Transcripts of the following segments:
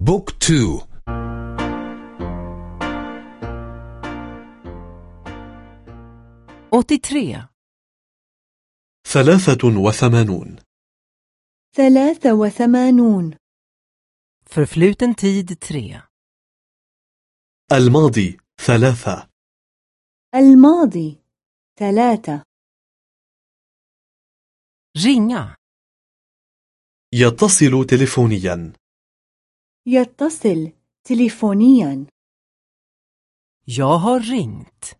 بوك تو. أوتي ثلاثة وثمانون. ثلاثة وثمانون. Förfluten tid 3. الماضي ثلاثة. الماضي ثلاثة. Ringa. يتصل تلفونيا يتصل تليفونيا Jag har ringt.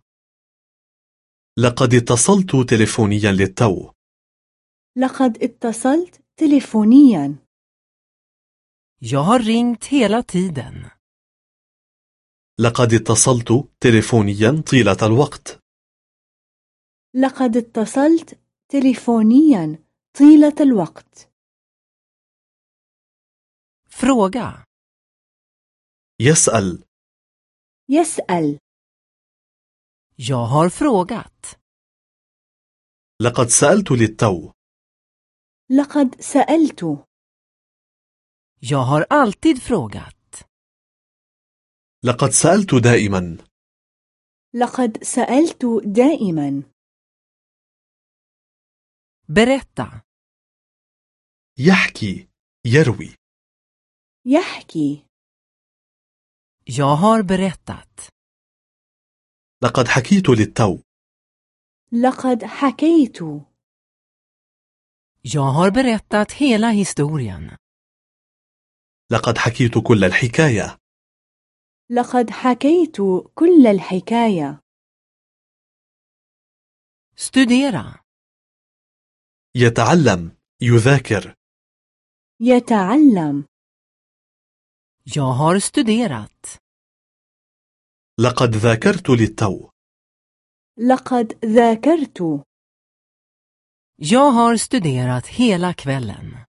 لقد اتصلت تلفونيا للتو لقد اتصلت تليفونيا Jag har ringt hela tiden. لقد اتصلت تلفونيا طيلة الوقت لقد اتصلت تليفونيا طيلة الوقت Fråga. يسأل. يسأل. Jag har frågat. لقد سألت للتو. لقد سألت. Jag har alltid frågat. لقد سألت دائما. لقد سألت دائما. Berätta. يحكي يروي. يحكي. Jag har berättat. لقد حكيت للتو لقد حكيت Jag har berättat hela historien. لقد حكيت كل الحكاية لقد حكيت كل الحكاية Studera. يتعلم يذاكر يتعلم Jag har studerat. لقد ذاكرت للتو لقد ذاكرت Jag har studerat hela kvällen.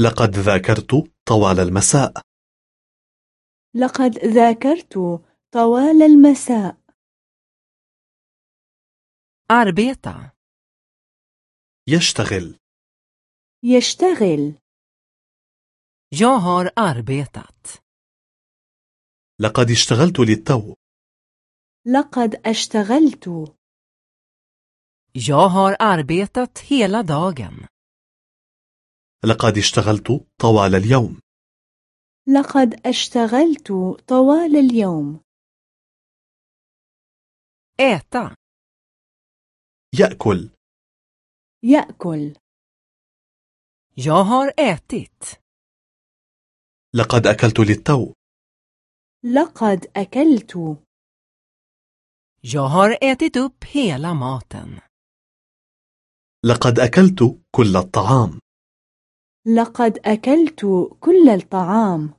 لقد ذاكرت طوال المساء لقد ذاكرت طوال المساء Arbeta. يشتغل يشتغل Jag har arbetat. لقد اشتغلت للتو لقد اشتغلت Jag har arbetat hela dagen. لقد اشتغلت طوال اليوم لقد اشتغلت طوال اليوم Äta. يأكل يأكل Jag har ätit. لقد أكلت للتو. لقد أكلت. Jag har ätit upp hela maten. لقد أكلت كل الطعام. لقد أكلت كل الطعام.